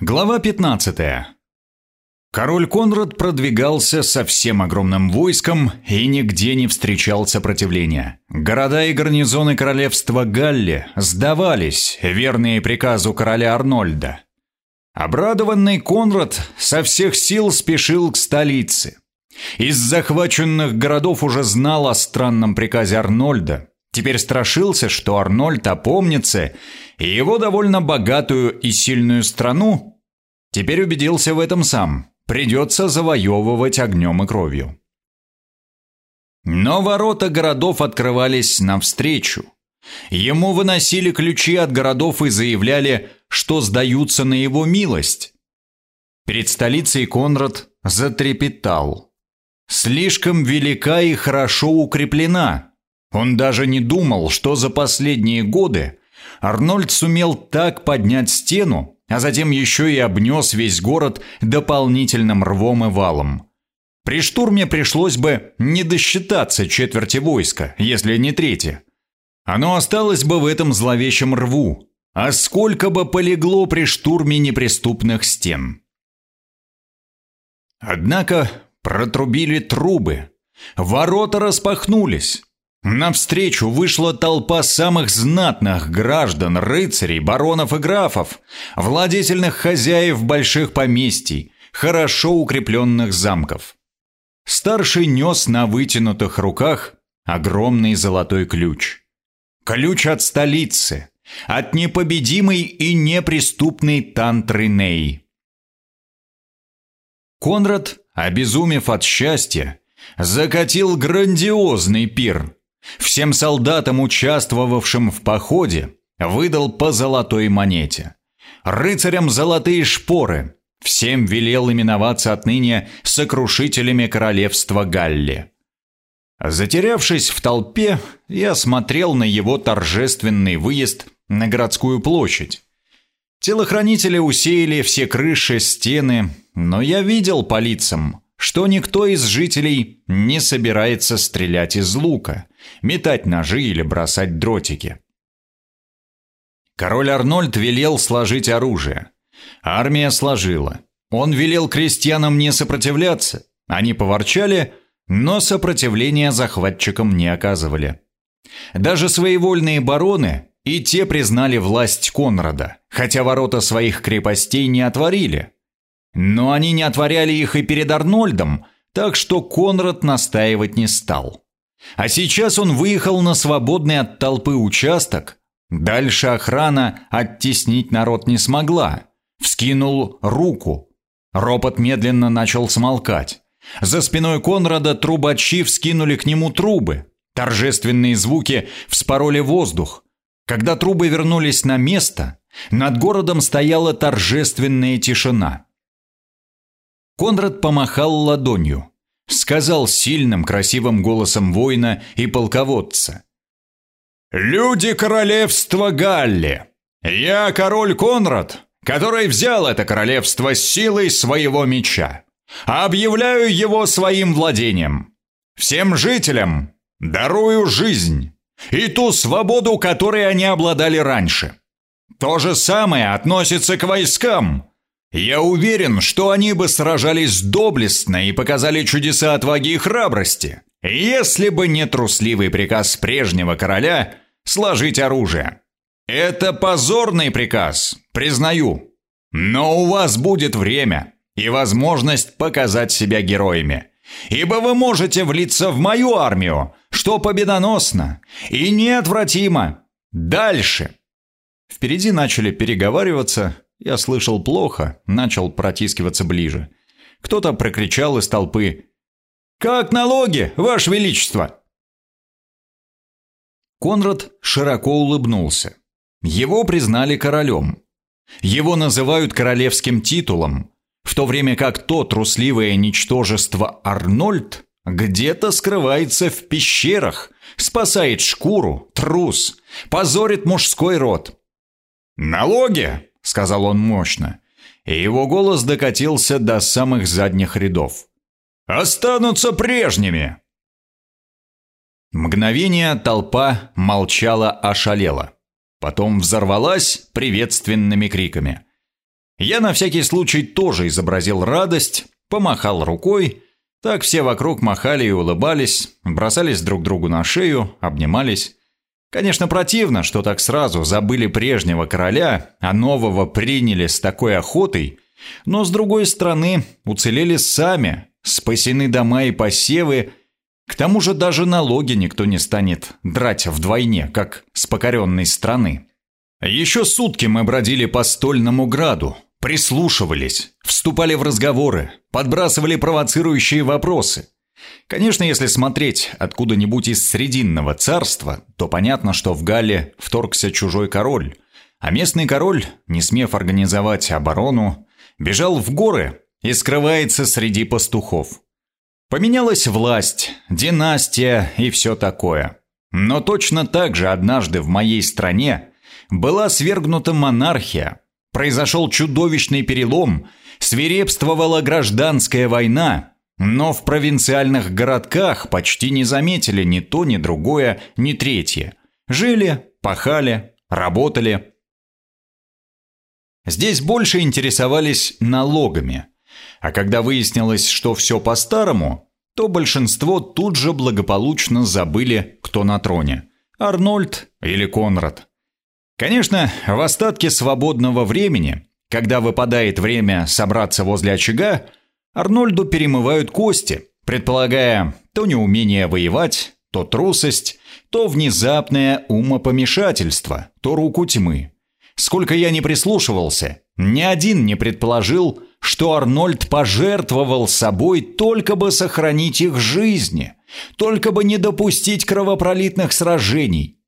Глава 15. Король Конрад продвигался со всем огромным войском и нигде не встречал сопротивления. Города и гарнизоны королевства Галли сдавались, верные приказу короля Арнольда. Обрадованный Конрад со всех сил спешил к столице. Из захваченных городов уже знал о странном приказе Арнольда. Теперь страшился, что Арнольд опомнится, и его довольно богатую и сильную страну Теперь убедился в этом сам. Придется завоевывать огнем и кровью. Но ворота городов открывались навстречу. Ему выносили ключи от городов и заявляли, что сдаются на его милость. Перед столицей Конрад затрепетал. Слишком велика и хорошо укреплена. Он даже не думал, что за последние годы Арнольд сумел так поднять стену, а затем еще и обнес весь город дополнительным рвом и валом. При штурме пришлось бы не досчитаться четверти войска, если не трети. Оно осталось бы в этом зловещем рву, а сколько бы полегло при штурме неприступных стен. Однако протрубили трубы, ворота распахнулись, Навстречу вышла толпа самых знатных граждан, рыцарей, баронов и графов, владетельных хозяев больших поместий, хорошо укрепленных замков. Старший нес на вытянутых руках огромный золотой ключ. Ключ от столицы, от непобедимой и неприступной тантры Ней. Конрад, обезумев от счастья, закатил грандиозный пир – Всем солдатам, участвовавшим в походе, выдал по золотой монете. Рыцарям золотые шпоры. Всем велел именоваться отныне сокрушителями королевства Галли. Затерявшись в толпе, я смотрел на его торжественный выезд на городскую площадь. Телохранители усеяли все крыши, стены, но я видел по лицам, что никто из жителей не собирается стрелять из лука, метать ножи или бросать дротики. Король Арнольд велел сложить оружие. Армия сложила. Он велел крестьянам не сопротивляться. Они поворчали, но сопротивления захватчикам не оказывали. Даже своевольные бароны и те признали власть Конрада, хотя ворота своих крепостей не отворили. Но они не отворяли их и перед Арнольдом, так что Конрад настаивать не стал. А сейчас он выехал на свободный от толпы участок. Дальше охрана оттеснить народ не смогла. Вскинул руку. Ропот медленно начал смолкать. За спиной Конрада трубачи вскинули к нему трубы. Торжественные звуки вспороли воздух. Когда трубы вернулись на место, над городом стояла торжественная тишина. Конрад помахал ладонью, сказал сильным красивым голосом воина и полководца. «Люди королевства Галли! Я король Конрад, который взял это королевство силой своего меча. Объявляю его своим владением. Всем жителям дарую жизнь и ту свободу, которой они обладали раньше. То же самое относится к войскам, я уверен, что они бы сражались доблестно и показали чудеса отваги и храбрости, если бы не трусливый приказ прежнего короля сложить оружие. Это позорный приказ, признаю. Но у вас будет время и возможность показать себя героями. Ибо вы можете влиться в мою армию, что победоносно и неотвратимо. Дальше. Впереди начали переговариваться, я слышал плохо, начал протискиваться ближе. Кто-то прокричал из толпы «Как налоги, Ваше Величество!» Конрад широко улыбнулся. Его признали королем. Его называют королевским титулом, в то время как то трусливое ничтожество Арнольд где-то скрывается в пещерах, спасает шкуру, трус, позорит мужской род. «Налоги!» — сказал он мощно, и его голос докатился до самых задних рядов. «Останутся прежними!» Мгновение толпа молчала ошалела. Потом взорвалась приветственными криками. Я на всякий случай тоже изобразил радость, помахал рукой. Так все вокруг махали и улыбались, бросались друг другу на шею, обнимались. Конечно, противно, что так сразу забыли прежнего короля, а нового приняли с такой охотой, но с другой стороны уцелели сами, спасены дома и посевы, к тому же даже налоги никто не станет драть вдвойне, как с покоренной страны. Еще сутки мы бродили по стольному граду, прислушивались, вступали в разговоры, подбрасывали провоцирующие вопросы. Конечно, если смотреть откуда-нибудь из Срединного царства, то понятно, что в Галле вторгся чужой король, а местный король, не смев организовать оборону, бежал в горы и скрывается среди пастухов. Поменялась власть, династия и все такое. Но точно так же однажды в моей стране была свергнута монархия, произошел чудовищный перелом, свирепствовала гражданская война, но в провинциальных городках почти не заметили ни то, ни другое, ни третье. Жили, пахали, работали. Здесь больше интересовались налогами. А когда выяснилось, что все по-старому, то большинство тут же благополучно забыли, кто на троне – Арнольд или Конрад. Конечно, в остатке свободного времени, когда выпадает время собраться возле очага, Арнольду перемывают кости, предполагая то неумение воевать, то трусость, то внезапное умопомешательство, то руку тьмы. Сколько я не прислушивался, ни один не предположил, что Арнольд пожертвовал собой только бы сохранить их жизни, только бы не допустить кровопролитных сражений.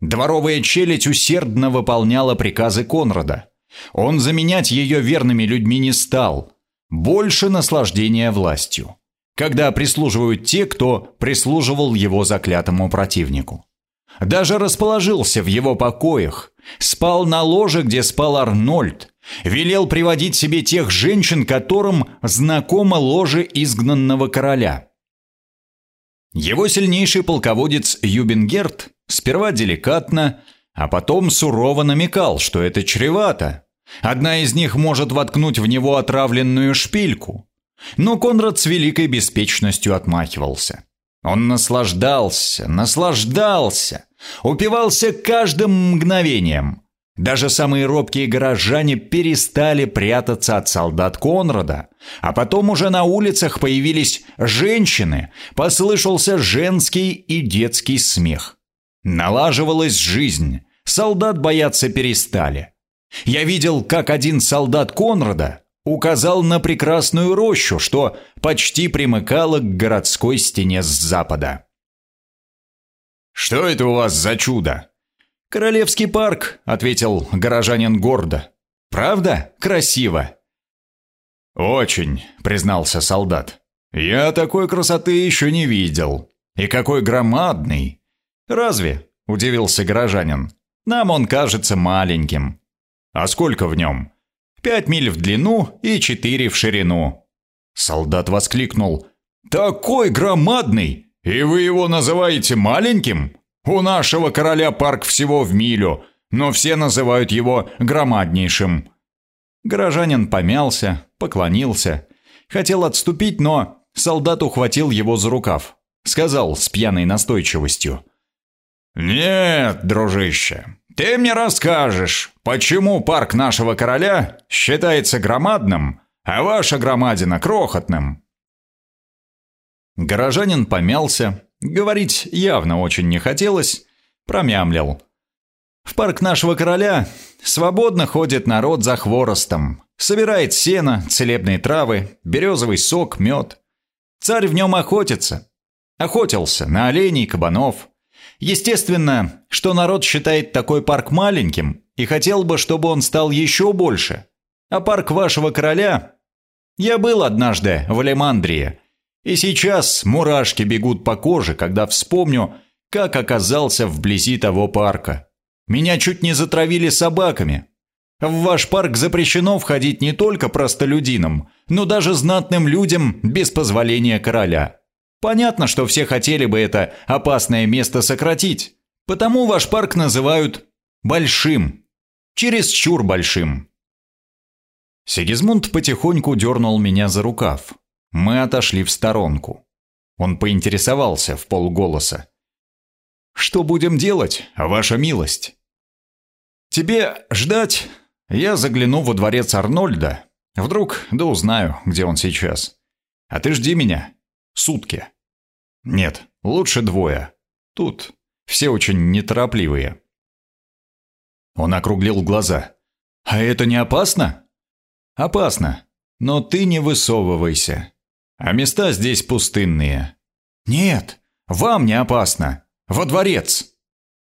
Дворовая челядь усердно выполняла приказы Конрада. Он заменять ее верными людьми не стал. Больше наслаждения властью. Когда прислуживают те, кто прислуживал его заклятому противнику. Даже расположился в его покоях, спал на ложе, где спал Арнольд, велел приводить себе тех женщин, которым знакомо ложе изгнанного короля. Его сильнейший полководец Юбенгерт сперва деликатно, а потом сурово намекал, что это чревато. Одна из них может воткнуть в него отравленную шпильку. Но Конрад с великой беспечностью отмахивался. Он наслаждался, наслаждался, упивался каждым мгновением. Даже самые робкие горожане перестали прятаться от солдат Конрада, а потом уже на улицах появились женщины, послышался женский и детский смех. Налаживалась жизнь, солдат бояться перестали. Я видел, как один солдат Конрада указал на прекрасную рощу, что почти примыкала к городской стене с запада. «Что это у вас за чудо?» «Королевский парк», — ответил горожанин гордо. «Правда? Красиво». «Очень», — признался солдат. «Я такой красоты еще не видел. И какой громадный!» «Разве?» — удивился горожанин. «Нам он кажется маленьким». «А сколько в нем?» Пять миль в длину и четыре в ширину. Солдат воскликнул. «Такой громадный! И вы его называете маленьким? У нашего короля парк всего в милю, но все называют его громаднейшим». Горожанин помялся, поклонился. Хотел отступить, но солдат ухватил его за рукав. Сказал с пьяной настойчивостью. «Нет, дружище, ты мне расскажешь, почему парк нашего короля считается громадным, а ваша громадина крохотным?» Горожанин помялся, говорить явно очень не хотелось, промямлил. «В парк нашего короля свободно ходит народ за хворостом, собирает сено, целебные травы, березовый сок, мед. Царь в нем охотится. Охотился на оленей, кабанов, Естественно, что народ считает такой парк маленьким и хотел бы, чтобы он стал еще больше. А парк вашего короля... Я был однажды в Лемандрии, и сейчас мурашки бегут по коже, когда вспомню, как оказался вблизи того парка. Меня чуть не затравили собаками. В ваш парк запрещено входить не только простолюдинам, но даже знатным людям без позволения короля. Понятно, что все хотели бы это опасное место сократить, потому ваш парк называют «большим», чересчур большим. Сигизмунд потихоньку дернул меня за рукав. Мы отошли в сторонку. Он поинтересовался в полголоса. «Что будем делать, ваша милость?» «Тебе ждать? Я загляну во дворец Арнольда. Вдруг, да узнаю, где он сейчас. А ты жди меня. Сутки. Нет, лучше двое. Тут все очень неторопливые». Он округлил глаза. «А это не опасно?» «Опасно. Но ты не высовывайся. А места здесь пустынные». «Нет, вам не опасно. Во дворец!»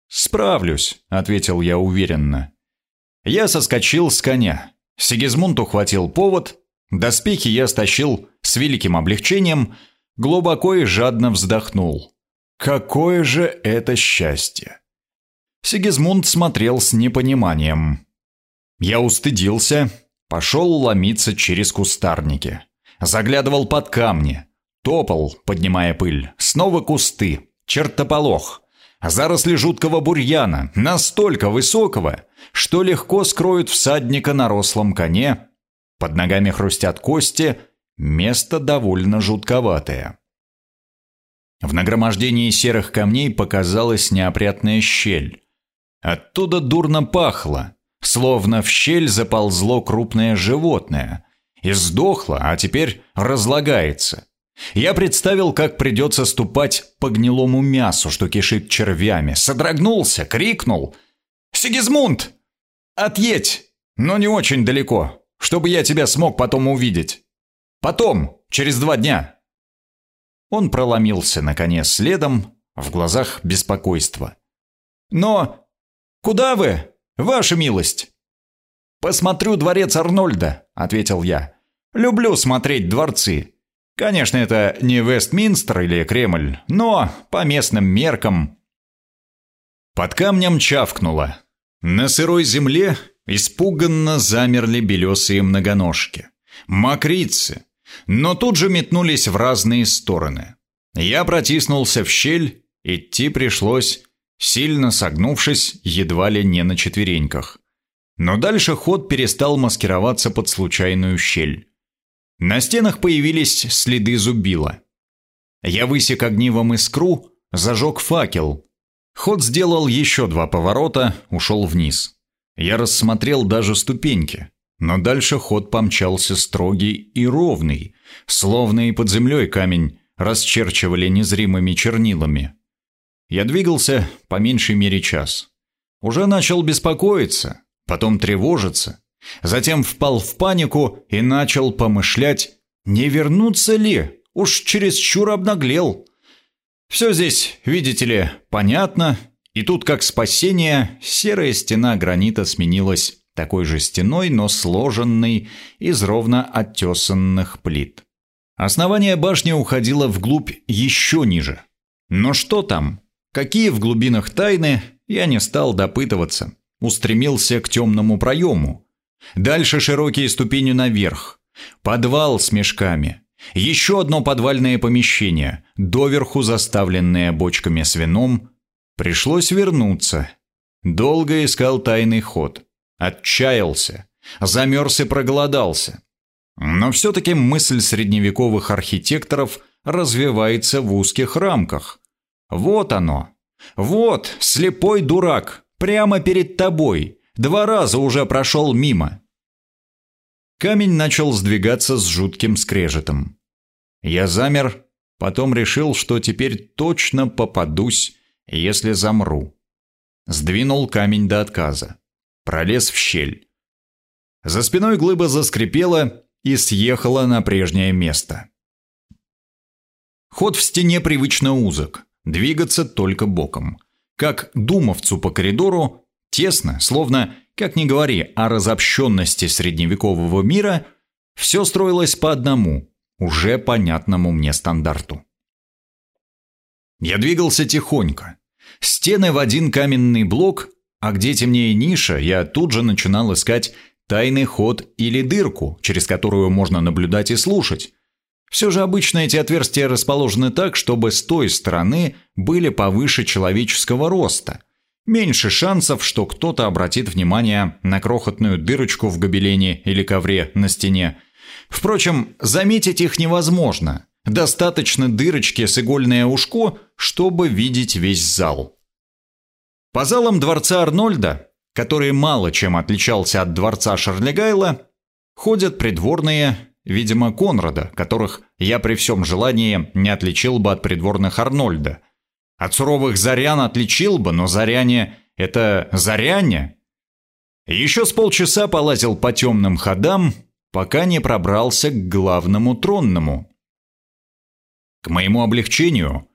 «Справлюсь», — ответил я уверенно. Я соскочил с коня. Сигизмунд ухватил повод. Доспехи я стащил с великим облегчением, глубоко и жадно вздохнул. Какое же это счастье! Сигизмунд смотрел с непониманием. Я устыдился, пошел ломиться через кустарники. Заглядывал под камни, топал, поднимая пыль, снова кусты, чертополох, заросли жуткого бурьяна, настолько высокого, что легко скроют всадника на рослом коне, под ногами хрустят кости, место довольно жутковатое. В нагромождении серых камней показалась неопрятная щель. Оттуда дурно пахло, словно в щель заползло крупное животное. И сдохло, а теперь разлагается. Я представил, как придется ступать по гнилому мясу, что кишит червями. Содрогнулся, крикнул. «Сигизмунд! Отъедь! Но не очень далеко, чтобы я тебя смог потом увидеть. Потом, через два дня!» Он проломился, наконец, следом, в глазах беспокойство. «Но куда вы, ваша милость?» «Посмотрю дворец Арнольда», — ответил я. «Люблю смотреть дворцы. Конечно, это не Вестминстер или Кремль, но по местным меркам...» Под камнем чавкнуло. На сырой земле испуганно замерли белесые многоножки. Мокрицы, но тут же метнулись в разные стороны. Я протиснулся в щель, идти пришлось, сильно согнувшись, едва ли не на четвереньках. Но дальше ход перестал маскироваться под случайную щель. На стенах появились следы зубила. Я высек огнивом искру, зажег факел. Ход сделал еще два поворота, ушел вниз. Я рассмотрел даже ступеньки. Но дальше ход помчался строгий и ровный, словно и под землей камень расчерчивали незримыми чернилами. Я двигался по меньшей мере час. Уже начал беспокоиться, потом тревожиться, затем впал в панику и начал помышлять, не вернуться ли, уж чересчур обнаглел. Все здесь, видите ли, понятно, и тут как спасение серая стена гранита сменилась такой же стеной, но сложенной из ровно оттесанных плит. Основание башни уходило вглубь еще ниже. Но что там? Какие в глубинах тайны, я не стал допытываться. Устремился к темному проему. Дальше широкие ступени наверх. Подвал с мешками. Еще одно подвальное помещение, доверху заставленное бочками с вином. Пришлось вернуться. Долго искал тайный ход. Отчаялся, замерз и проголодался. Но все-таки мысль средневековых архитекторов развивается в узких рамках. Вот оно. Вот, слепой дурак, прямо перед тобой. Два раза уже прошел мимо. Камень начал сдвигаться с жутким скрежетом. Я замер, потом решил, что теперь точно попадусь, если замру. Сдвинул камень до отказа пролез в щель. За спиной глыба заскрипела и съехала на прежнее место. Ход в стене привычно узок, двигаться только боком. Как думовцу по коридору, тесно, словно, как ни говори о разобщенности средневекового мира, все строилось по одному, уже понятному мне стандарту. Я двигался тихонько. Стены в один каменный блок а где темнее ниша, я тут же начинал искать тайный ход или дырку, через которую можно наблюдать и слушать. Все же обычно эти отверстия расположены так, чтобы с той стороны были повыше человеческого роста. меньше шансов, что кто-то обратит внимание на крохотную дырочку в гобелене или ковре на стене. Впрочем, заметить их невозможно. Достаточно дырочки с игольное ушко, чтобы видеть весь зал. По залам дворца Арнольда, который мало чем отличался от дворца Шарлегайла, ходят придворные, видимо, Конрада, которых я при всем желании не отличил бы от придворных Арнольда – от суровых зарян отличил бы, но заряне — это заряне. Еще с полчаса полазил по темным ходам, пока не пробрался к главному тронному. К моему облегчению,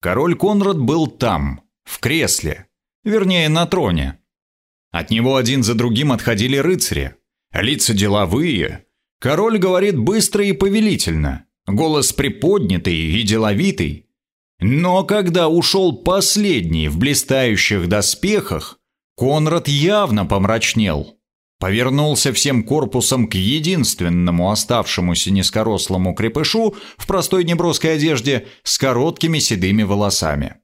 король Конрад был там, в кресле, вернее, на троне. От него один за другим отходили рыцари, лица деловые. Король говорит быстро и повелительно, голос приподнятый и деловитый. Но когда ушел последний в блистающих доспехах, Конрад явно помрачнел. Повернулся всем корпусом к единственному оставшемуся низкорослому крепышу в простой неброской одежде с короткими седыми волосами.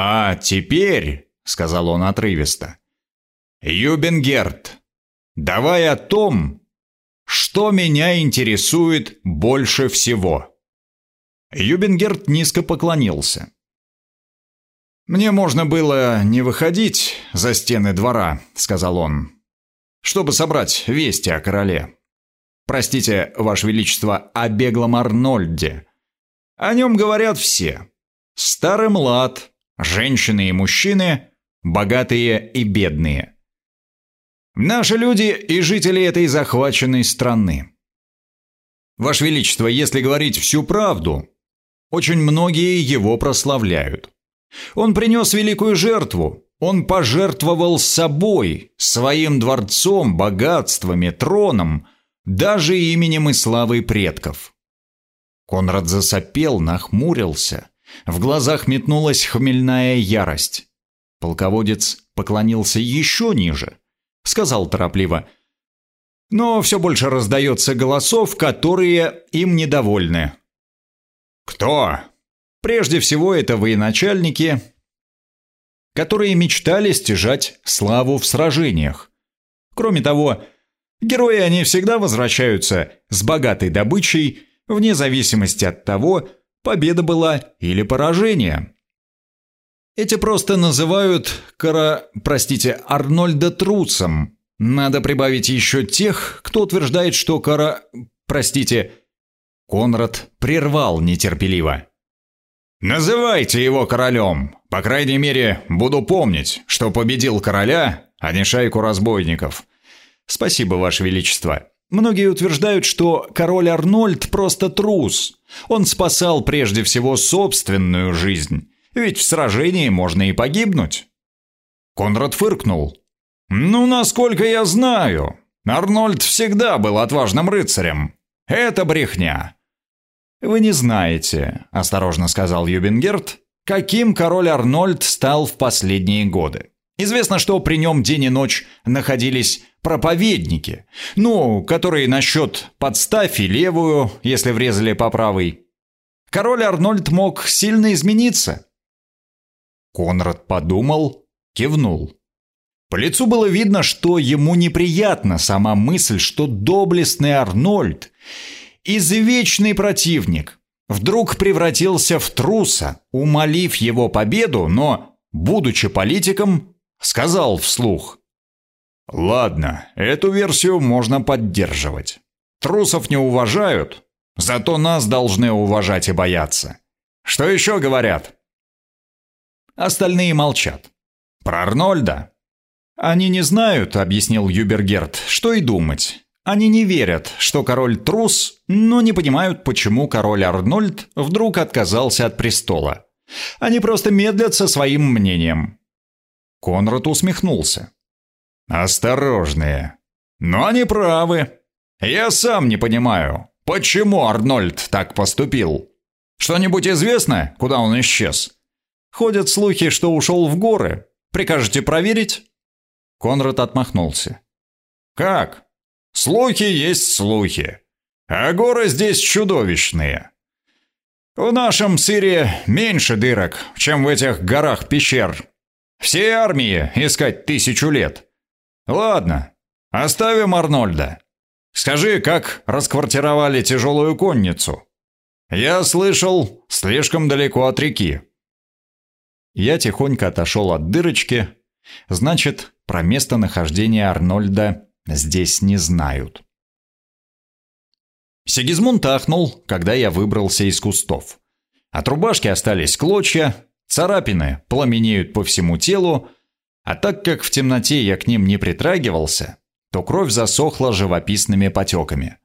«А теперь», — сказал он отрывисто, — «Юбенгерт, давай о том, что меня интересует больше всего». Юбенгерт низко поклонился. «Мне можно было не выходить за стены двора», — сказал он, «чтобы собрать вести о короле. Простите, Ваше Величество, о беглом Арнольде. О нем говорят все. Старый млад, женщины и мужчины, богатые и бедные. Наши люди и жители этой захваченной страны. Ваше Величество, если говорить всю правду, очень многие его прославляют. Он принес великую жертву. Он пожертвовал собой, своим дворцом, богатствами, троном, даже именем и славой предков. Конрад засопел, нахмурился. В глазах метнулась хмельная ярость. Полководец поклонился еще ниже. Сказал торопливо. Но все больше раздается голосов, которые им недовольны. Кто? Прежде всего, это военачальники, которые мечтали стяжать славу в сражениях. Кроме того, герои они всегда возвращаются с богатой добычей, вне зависимости от того, победа была или поражение. Эти просто называют кара... простите, Арнольда трусом. Надо прибавить еще тех, кто утверждает, что кара... простите, Конрад прервал нетерпеливо. «Называйте его королем. По крайней мере, буду помнить, что победил короля, а не шайку разбойников. Спасибо, Ваше Величество. Многие утверждают, что король Арнольд просто трус. Он спасал прежде всего собственную жизнь. Ведь в сражении можно и погибнуть». Конрад фыркнул. «Ну, насколько я знаю, Арнольд всегда был отважным рыцарем. Это брехня. «Вы не знаете», – осторожно сказал Юбенгерт, каким король Арнольд стал в последние годы. Известно, что при нем день и ночь находились проповедники, ну, которые насчет подставь и левую, если врезали по правой. Король Арнольд мог сильно измениться. Конрад подумал, кивнул. По лицу было видно, что ему неприятна сама мысль, что доблестный Арнольд извечный противник, вдруг превратился в труса, умолив его победу, но, будучи политиком, сказал вслух. «Ладно, эту версию можно поддерживать. Трусов не уважают, зато нас должны уважать и бояться. Что еще говорят?» Остальные молчат. «Про Арнольда?» «Они не знают», — объяснил Юбергерт, — «что и думать. Они не верят, что король трус, но не понимают, почему король Арнольд вдруг отказался от престола. Они просто медлят со своим мнением. Конрад усмехнулся. «Осторожные. Но они правы. Я сам не понимаю, почему Арнольд так поступил. Что-нибудь известно, куда он исчез? Ходят слухи, что ушел в горы. Прикажете проверить?» Конрад отмахнулся. «Как? Слухи есть слухи. А горы здесь чудовищные. В нашем сыре меньше дырок, чем в этих горах пещер. Все армии искать тысячу лет. Ладно, оставим Арнольда. Скажи, как расквартировали тяжелую конницу? Я слышал, слишком далеко от реки. Я тихонько отошел от дырочки. Значит, про местонахождение Арнольда здесь не знают. Сигизмунд ахнул, когда я выбрался из кустов. От рубашки остались клочья, царапины пламенеют по всему телу, а так как в темноте я к ним не притрагивался, то кровь засохла живописными потеками.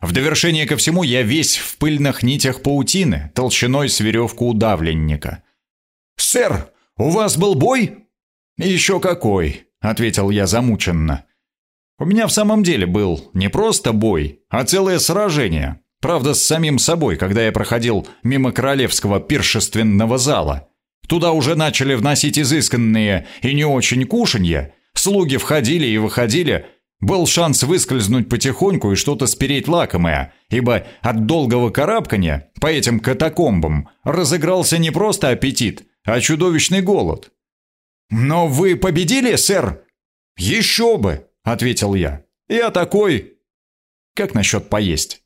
В довершение ко всему я весь в пыльных нитях паутины, толщиной с веревку удавленника. «Сэр, у вас был бой?» «Еще какой», — ответил я замученно. У меня в самом деле был не просто бой, а целое сражение. Правда, с самим собой, когда я проходил мимо королевского пиршественного зала. Туда уже начали вносить изысканные и не очень кушанья. Слуги входили и выходили. Был шанс выскользнуть потихоньку и что-то спереть лакомое, ибо от долгого карабкания по этим катакомбам разыгрался не просто аппетит, а чудовищный голод. «Но вы победили, сэр?» «Еще бы!» — ответил я. «Я такой...» «Как насчет поесть?»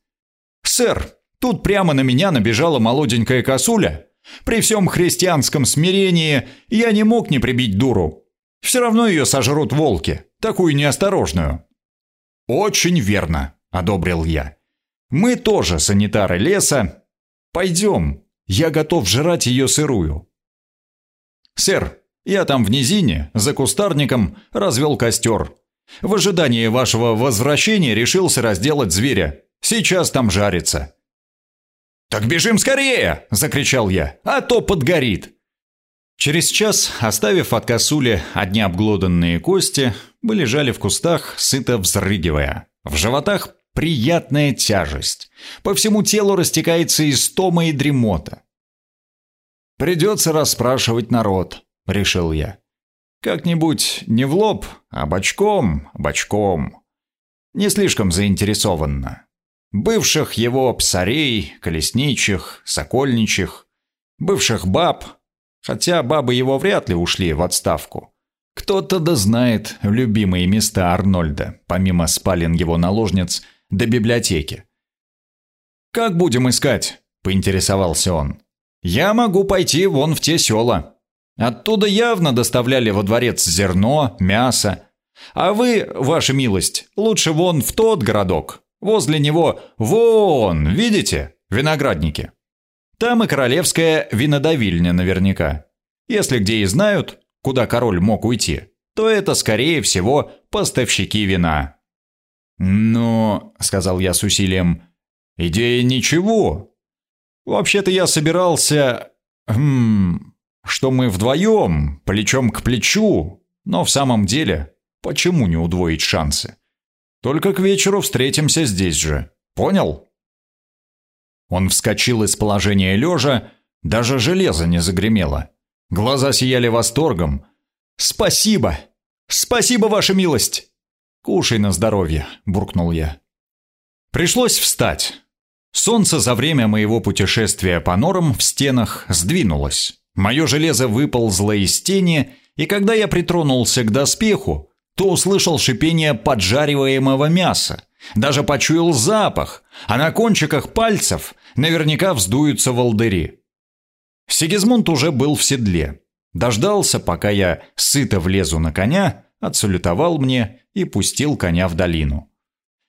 «Сэр, тут прямо на меня набежала молоденькая косуля. При всем христианском смирении я не мог не прибить дуру. Все равно ее сожрут волки, такую неосторожную». «Очень верно», — одобрил я. «Мы тоже санитары леса. Пойдем, я готов жрать ее сырую». «Сэр, я там в низине, за кустарником, развел костер. В ожидании вашего возвращения решился разделать зверя. Сейчас там жарится». «Так бежим скорее!» – закричал я. «А то подгорит!» Через час, оставив от косули одни обглоданные кости, мы лежали в кустах, сыто взрыгивая. В животах приятная тяжесть. По всему телу растекается истома и дремота. «Придется расспрашивать народ», — решил я. Как-нибудь не в лоб, а бочком, бочком. Не слишком заинтересованно. Бывших его псарей, колесничих, сокольничих, бывших баб, хотя бабы его вряд ли ушли в отставку. Кто-то да любимые места Арнольда, помимо спален его наложниц, до библиотеки. «Как будем искать?» – поинтересовался он. «Я могу пойти вон в те села. Оттуда явно доставляли во дворец зерно, мясо. А вы, ваша милость, лучше вон в тот городок. Возле него вон, видите, виноградники. Там и королевская винодавильня наверняка. Если где и знают, куда король мог уйти, то это, скорее всего, поставщики вина. «Ну», — сказал я с усилием, — «идея ничего. Вообще-то я собирался... Хм, что мы вдвоем, плечом к плечу, но в самом деле, почему не удвоить шансы? Только к вечеру встретимся здесь же. Понял? Он вскочил из положения лежа, даже железо не загремело. Глаза сияли восторгом. «Спасибо! Спасибо, ваша милость!» «Кушай на здоровье», — буркнул я. Пришлось встать. Солнце за время моего путешествия по норам в стенах сдвинулось. Мое железо выползло из тени, и когда я притронулся к доспеху, то услышал шипение поджариваемого мяса, даже почуял запах, а на кончиках пальцев наверняка вздуются волдыри. Сигизмунд уже был в седле. Дождался, пока я сыто влезу на коня, отсалютовал мне и пустил коня в долину.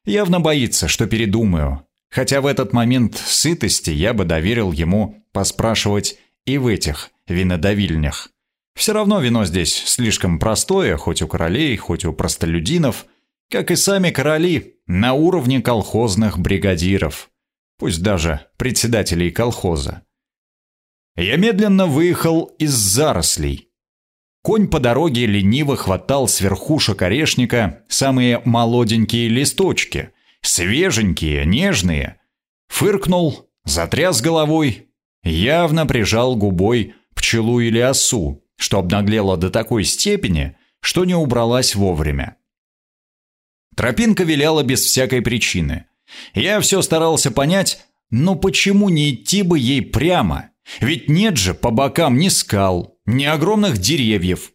Явно боится, что передумаю, хотя в этот момент сытости я бы доверил ему поспрашивать и в этих винодавильнях. Все равно вино здесь слишком простое, хоть у королей, хоть у простолюдинов, как и сами короли, на уровне колхозных бригадиров, пусть даже председателей колхоза. Я медленно выехал из зарослей. Конь по дороге лениво хватал с верхушек орешника самые молоденькие листочки, свеженькие, нежные. Фыркнул, затряс головой, явно прижал губой пчелу или осу, что обнаглела до такой степени, что не убралась вовремя. Тропинка виляла без всякой причины. Я все старался понять, но почему не идти бы ей прямо? Ведь нет же по бокам ни скал, ни огромных деревьев.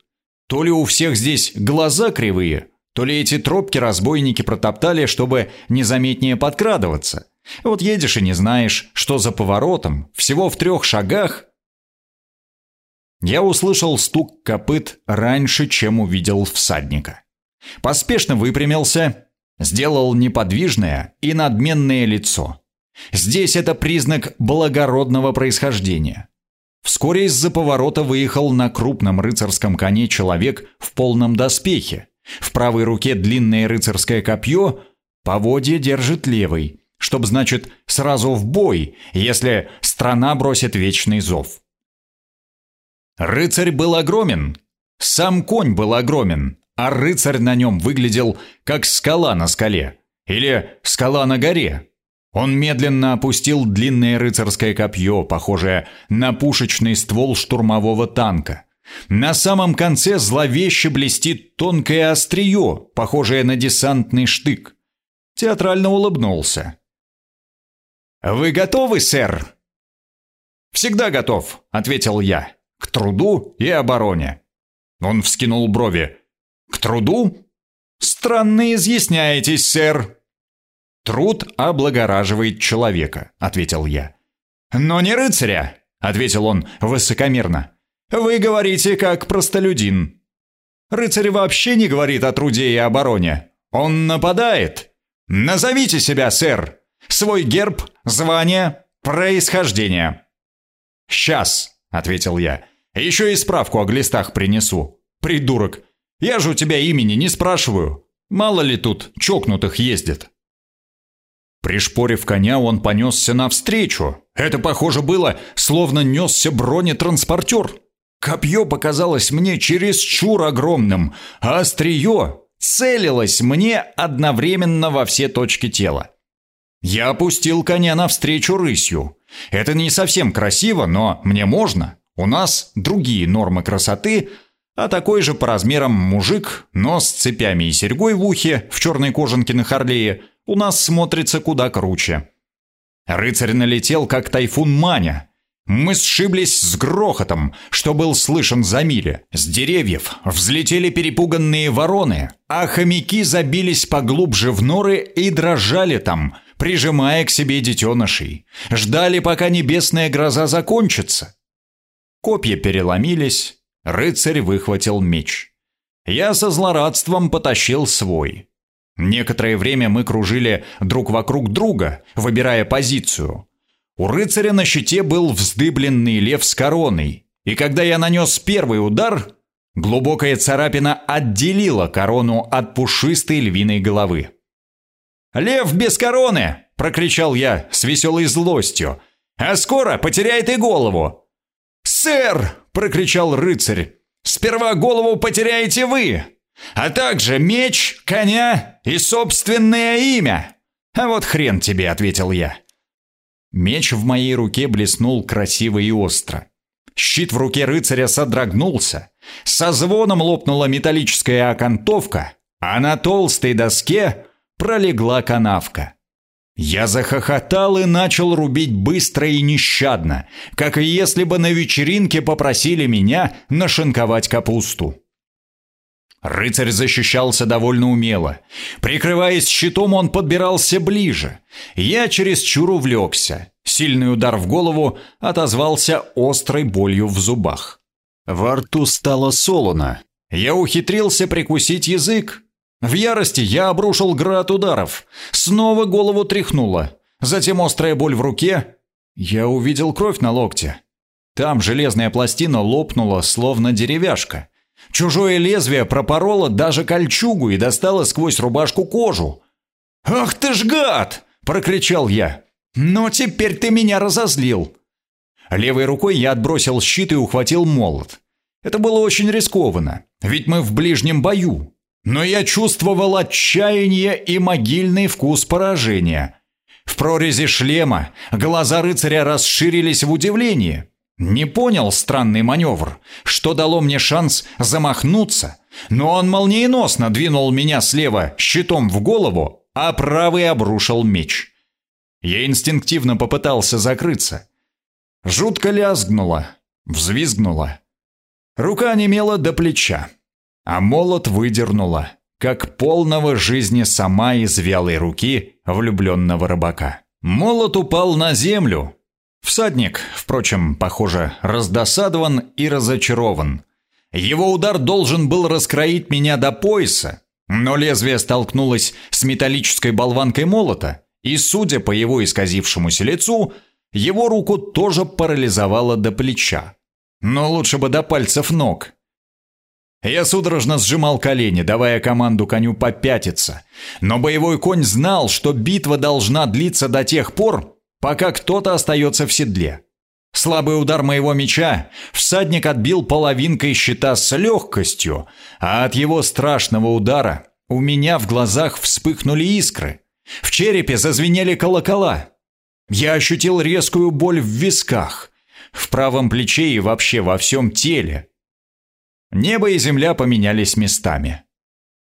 То ли у всех здесь глаза кривые, то ли эти тропки разбойники протоптали, чтобы незаметнее подкрадываться. Вот едешь и не знаешь, что за поворотом, всего в трех шагах. Я услышал стук копыт раньше, чем увидел всадника. Поспешно выпрямился, сделал неподвижное и надменное лицо. Здесь это признак благородного происхождения. Вскоре из-за поворота выехал на крупном рыцарском коне человек в полном доспехе. В правой руке длинное рыцарское копье, поводья держит левой, чтоб, значит, сразу в бой, если страна бросит вечный зов. Рыцарь был огромен, сам конь был огромен, а рыцарь на нем выглядел как скала на скале или скала на горе. Он медленно опустил длинное рыцарское копье, похожее на пушечный ствол штурмового танка. На самом конце зловеще блестит тонкое острие, похожее на десантный штык. Театрально улыбнулся. «Вы готовы, сэр?» «Всегда готов», — ответил я, — «к труду и обороне». Он вскинул брови. «К труду?» «Странно изъясняетесь, сэр». «Труд облагораживает человека», — ответил я. «Но не рыцаря», — ответил он высокомерно. «Вы говорите, как простолюдин». «Рыцарь вообще не говорит о труде и обороне. Он нападает. Назовите себя, сэр. Свой герб, звание, происхождение». «Сейчас», — ответил я. «Еще и справку о глистах принесу. Придурок. Я же у тебя имени не спрашиваю. Мало ли тут чокнутых ездит». Пришпорив коня, он понесся навстречу. Это, похоже, было, словно несся бронетранспортер. Копье показалось мне чересчур огромным, а острие целилось мне одновременно во все точки тела. Я опустил коня навстречу рысью. Это не совсем красиво, но мне можно. У нас другие нормы красоты, а такой же по размерам мужик, но с цепями и серьгой в ухе, в черной кожанке на Харлее – у нас смотрится куда круче. Рыцарь налетел, как тайфун Маня. Мы сшиблись с грохотом, что был слышен за мили. С деревьев взлетели перепуганные вороны, а хомяки забились поглубже в норы и дрожали там, прижимая к себе детенышей. Ждали, пока небесная гроза закончится. Копья переломились, рыцарь выхватил меч. Я со злорадством потащил свой. Некоторое время мы кружили друг вокруг друга, выбирая позицию. У рыцаря на щите был вздыбленный лев с короной, и когда я нанес первый удар, глубокая царапина отделила корону от пушистой львиной головы. «Лев без короны!» – прокричал я с веселой злостью. «А скоро потеряет и голову!» «Сэр!» – прокричал рыцарь. «Сперва голову потеряете вы, а также меч, коня и собственное имя. А вот хрен тебе, ответил я. Меч в моей руке блеснул красиво и остро. Щит в руке рыцаря содрогнулся. Со звоном лопнула металлическая окантовка, а на толстой доске пролегла канавка. Я захохотал и начал рубить быстро и нещадно, как если бы на вечеринке попросили меня нашинковать капусту. Рыцарь защищался довольно умело. Прикрываясь щитом, он подбирался ближе. Я чересчур увлекся. Сильный удар в голову отозвался острой болью в зубах. Во рту стало солоно. Я ухитрился прикусить язык. В ярости я обрушил град ударов. Снова голову тряхнуло. Затем острая боль в руке. Я увидел кровь на локте. Там железная пластина лопнула, словно деревяшка. Чужое лезвие пропороло даже кольчугу и достало сквозь рубашку кожу. «Ах ты ж гад!» – прокричал я. «Но теперь ты меня разозлил!» Левой рукой я отбросил щит и ухватил молот. Это было очень рискованно, ведь мы в ближнем бою. Но я чувствовал отчаяние и могильный вкус поражения. В прорези шлема глаза рыцаря расширились в удивлении – не понял странный маневр, что дало мне шанс замахнуться, но он молниеносно двинул меня слева щитом в голову, а правый обрушил меч. Я инстинктивно попытался закрыться. Жутко лязгнуло, взвизгнуло. Рука немела до плеча. А молот выдернула, как полного жизни сама из вялой руки влюбленного рыбака. Молот упал на землю. Всадник, впрочем, похоже, раздосадован и разочарован. Его удар должен был раскроить меня до пояса, но лезвие столкнулось с металлической болванкой молота, и, судя по его исказившемуся лицу, его руку тоже парализовало до плеча. Но лучше бы до пальцев ног. Я судорожно сжимал колени, давая команду коню попятиться. Но боевой конь знал, что битва должна длиться до тех пор, пока кто-то остается в седле. Слабый удар моего меча всадник отбил половинкой щита с легкостью, а от его страшного удара у меня в глазах вспыхнули искры. В черепе зазвенели колокола. Я ощутил резкую боль в висках, в правом плече и вообще во всем теле. Небо и земля поменялись местами.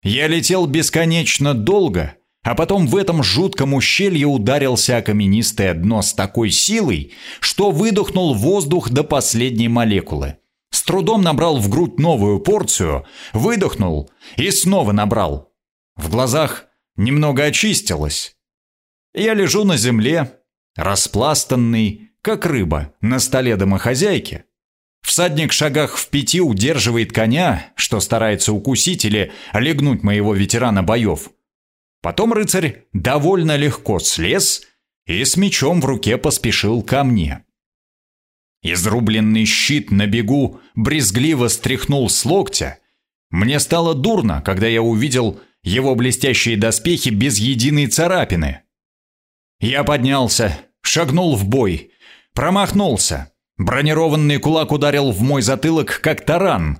Я летел бесконечно долго, а потом в этом жутком ущелье ударился о каменистое дно с такой силой, что выдохнул воздух до последней молекулы. С трудом набрал в грудь новую порцию, выдохнул и снова набрал. В глазах немного очистилось. Я лежу на земле, распластанный, как рыба, на столе домохозяйки, Всадник в шагах в пяти удерживает коня, что старается укусить или легнуть моего ветерана боев. Потом рыцарь довольно легко слез и с мечом в руке поспешил ко мне. Изрубленный щит на бегу брезгливо стряхнул с локтя. Мне стало дурно, когда я увидел его блестящие доспехи без единой царапины. Я поднялся, шагнул в бой, промахнулся, Бронированный кулак ударил в мой затылок, как таран.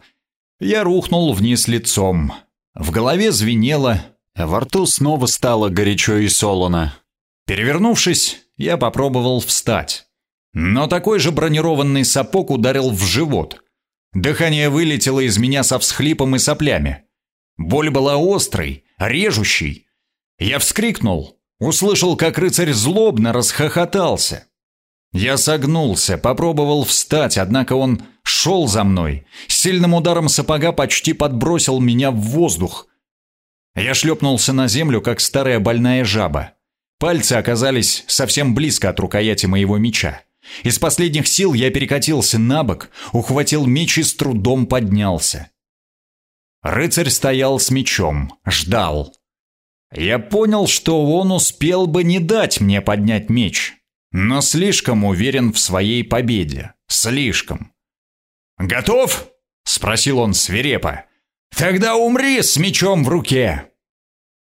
Я рухнул вниз лицом. В голове звенело, а во рту снова стало горячо и солоно. Перевернувшись, я попробовал встать. Но такой же бронированный сапог ударил в живот. Дыхание вылетело из меня со всхлипом и соплями. Боль была острой, режущей. Я вскрикнул, услышал, как рыцарь злобно расхохотался. Я согнулся, попробовал встать, однако он шел за мной. Сильным ударом сапога почти подбросил меня в воздух. Я шлепнулся на землю, как старая больная жаба. Пальцы оказались совсем близко от рукояти моего меча. Из последних сил я перекатился на бок, ухватил меч и с трудом поднялся. Рыцарь стоял с мечом, ждал. Я понял, что он успел бы не дать мне поднять меч, но слишком уверен в своей победе. Слишком. «Готов?» — спросил он свирепо. «Тогда умри с мечом в руке!»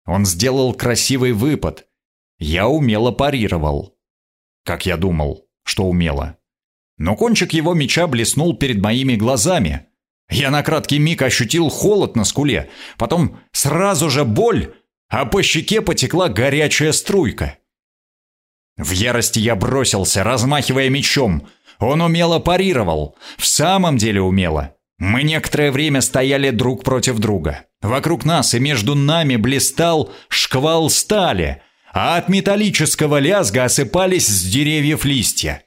Он сделал красивый выпад. Я умело парировал. Как я думал, что умело. Но кончик его меча блеснул перед моими глазами. Я на краткий миг ощутил холод на скуле, потом сразу же боль, а по щеке потекла горячая струйка. В ярости я бросился, размахивая мечом. Он умело парировал. В самом деле умело. Мы некоторое время стояли друг против друга. Вокруг нас и между нами блистал шквал стали, а от металлического лязга осыпались с деревьев листья.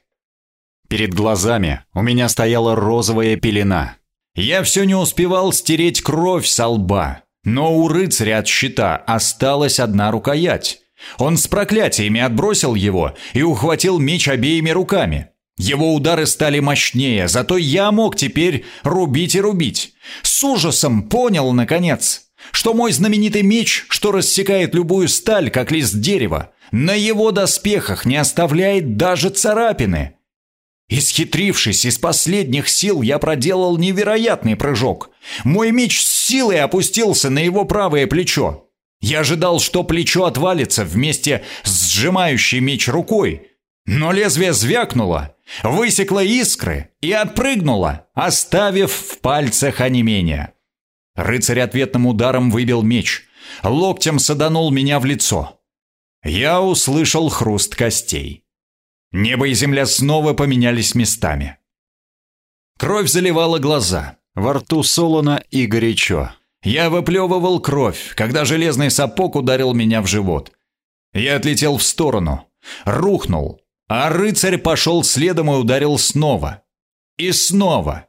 Перед глазами у меня стояла розовая пелена. Я все не успевал стереть кровь со лба, но у рыцаря от щита осталась одна рукоять. Он с проклятиями отбросил его и ухватил меч обеими руками. Его удары стали мощнее, зато я мог теперь рубить и рубить. С ужасом понял, наконец, что мой знаменитый меч, что рассекает любую сталь, как лист дерева, на его доспехах не оставляет даже царапины. Исхитрившись из последних сил, я проделал невероятный прыжок. Мой меч с силой опустился на его правое плечо. Я ожидал, что плечо отвалится вместе с сжимающей меч рукой, но лезвие звякнуло, высекло искры и отпрыгнуло, оставив в пальцах онемение. Рыцарь ответным ударом выбил меч, локтем саданул меня в лицо. Я услышал хруст костей. Небо и земля снова поменялись местами. Кровь заливала глаза, во рту солоно и горячо. Я выплевывал кровь, когда железный сапог ударил меня в живот. Я отлетел в сторону, рухнул, а рыцарь пошел следом и ударил снова. И снова.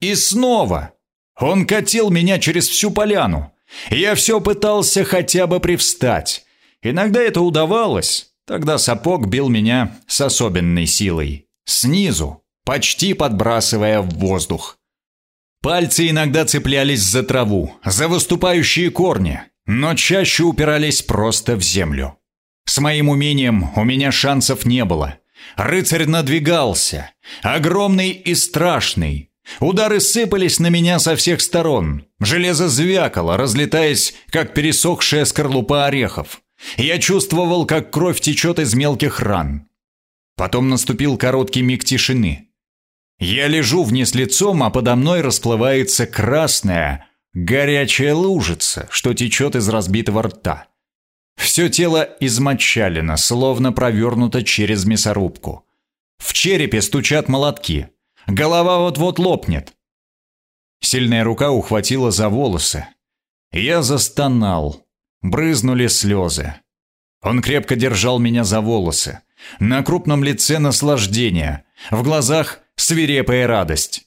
И снова. Он катил меня через всю поляну. Я все пытался хотя бы привстать. Иногда это удавалось. Тогда сапог бил меня с особенной силой. Снизу, почти подбрасывая в воздух. Пальцы иногда цеплялись за траву, за выступающие корни, но чаще упирались просто в землю. С моим умением у меня шансов не было. Рыцарь надвигался, огромный и страшный. Удары сыпались на меня со всех сторон. Железо звякало, разлетаясь, как пересохшая скорлупа орехов. Я чувствовал, как кровь течет из мелких ран. Потом наступил короткий миг тишины. Я лежу вниз лицом, а подо мной расплывается красная, горячая лужица, что течет из разбитого рта. Все тело измочалено, словно провернуто через мясорубку. В черепе стучат молотки. Голова вот-вот лопнет. Сильная рука ухватила за волосы. Я застонал. Брызнули слезы. Он крепко держал меня за волосы. На крупном лице наслаждение. В глазах свирепая радость.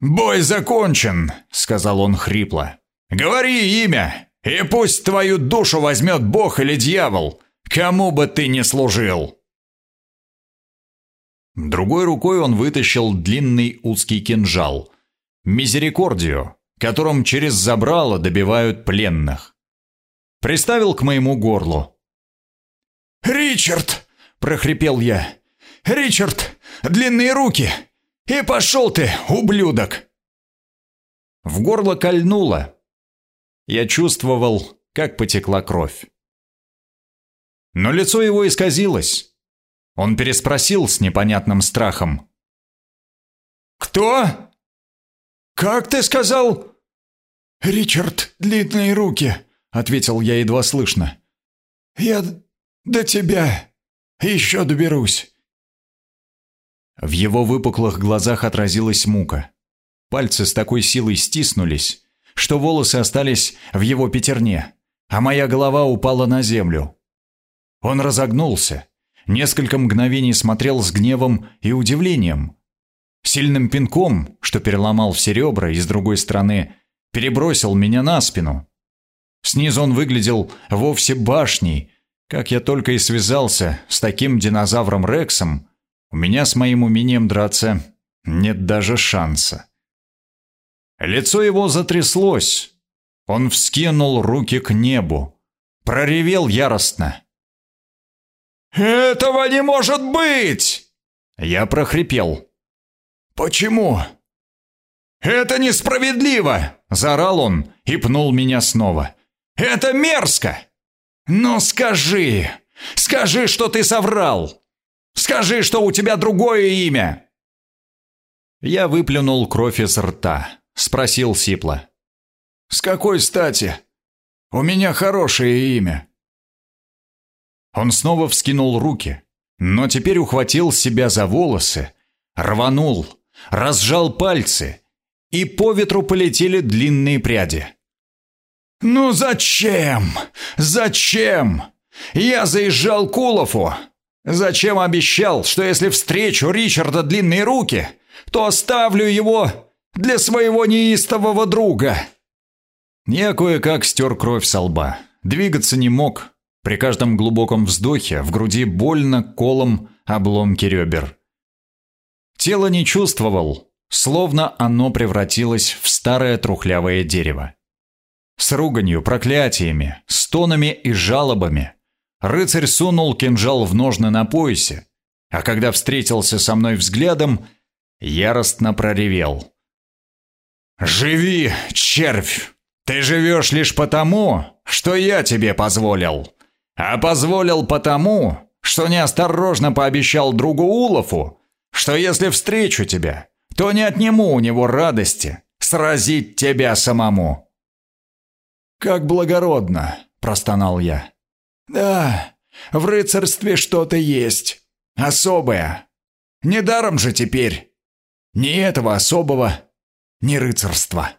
«Бой закончен», — сказал он хрипло. «Говори имя, и пусть твою душу возьмет Бог или дьявол, кому бы ты ни служил!» Другой рукой он вытащил длинный узкий кинжал, мизерикордию, которым через забрало добивают пленных. Приставил к моему горлу. «Ричард!» – прохрипел я. «Ричард! Длинные руки! И пошел ты, ублюдок!» В горло кольнуло, я чувствовал, как потекла кровь. Но лицо его исказилось. Он переспросил с непонятным страхом. «Кто? Как ты сказал?» «Ричард, длинные руки», — ответил я едва слышно. «Я до тебя еще доберусь». В его выпуклых глазах отразилась мука. Пальцы с такой силой стиснулись, что волосы остались в его пятерне, а моя голова упала на землю. Он разогнулся, несколько мгновений смотрел с гневом и удивлением. Сильным пинком, что переломал все ребра, и с другой стороны перебросил меня на спину. Снизу он выглядел вовсе башней, как я только и связался с таким динозавром Рексом, у меня с моим умением драться нет даже шанса. Лицо его затряслось. Он вскинул руки к небу. Проревел яростно. «Этого не может быть!» Я прохрипел. «Почему?» «Это несправедливо!» – заорал он и пнул меня снова. «Это мерзко! Ну скажи! Скажи, что ты соврал! Скажи, что у тебя другое имя!» Я выплюнул кровь из рта. Спросил Сипла. «С какой стати? У меня хорошее имя». Он снова вскинул руки, но теперь ухватил себя за волосы, рванул, разжал пальцы, и по ветру полетели длинные пряди. «Ну зачем? Зачем? Я заезжал к Улову. Зачем обещал, что если встречу Ричарда длинные руки, то оставлю его для своего неистового друга!» Я кое-как стер кровь со лба. Двигаться не мог. При каждом глубоком вздохе в груди больно колом обломки ребер. Тело не чувствовал, словно оно превратилось в старое трухлявое дерево. С руганью, проклятиями, стонами и жалобами рыцарь сунул кинжал в ножны на поясе, а когда встретился со мной взглядом, яростно проревел. «Живи, червь! Ты живешь лишь потому, что я тебе позволил. А позволил потому, что неосторожно пообещал другу Улофу, что если встречу тебя, то не отниму у него радости сразить тебя самому». «Как благородно!» – простонал я. «Да, в рыцарстве что-то есть. Особое. Недаром же теперь. Ни этого особого, ни рыцарства.